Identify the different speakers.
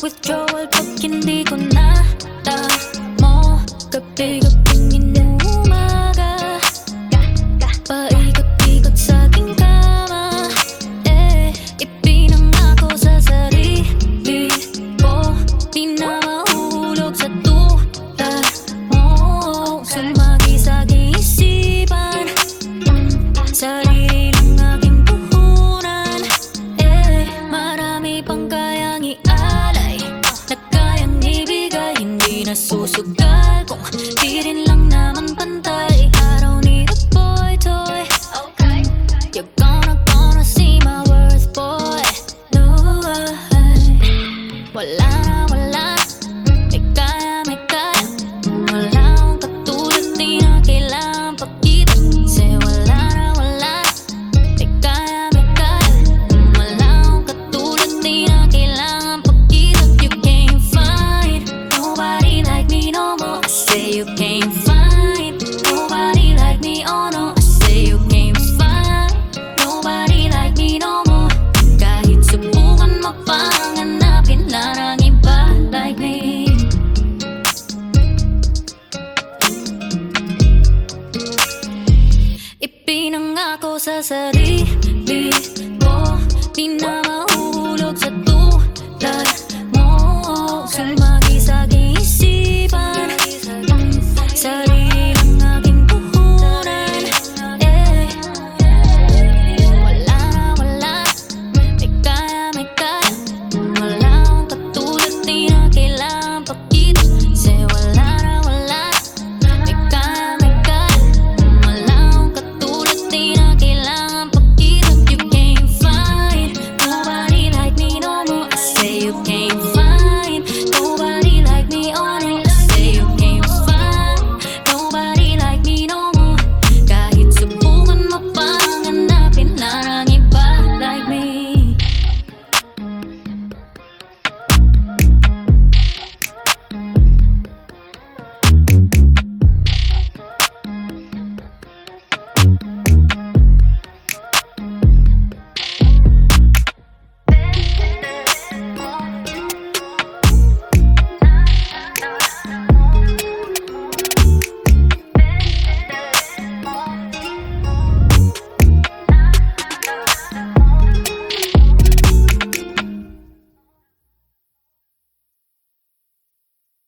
Speaker 1: Withdrawal pag hindi ko na mo Gabi-gabing inuumaga Paikot-ikot sa aking kama Eh, ipinangako sa sarili ko Di na mahulog sa tulad mo Sumagi sa isipan Mm, Sarili ng aking puhunan Eh, marami pang kayang nasusugda Kung di rin lang naman pantay. Araw ni a boy toy. Okay. You're gonna, gonna see my worth, boy. No, I Wala cosas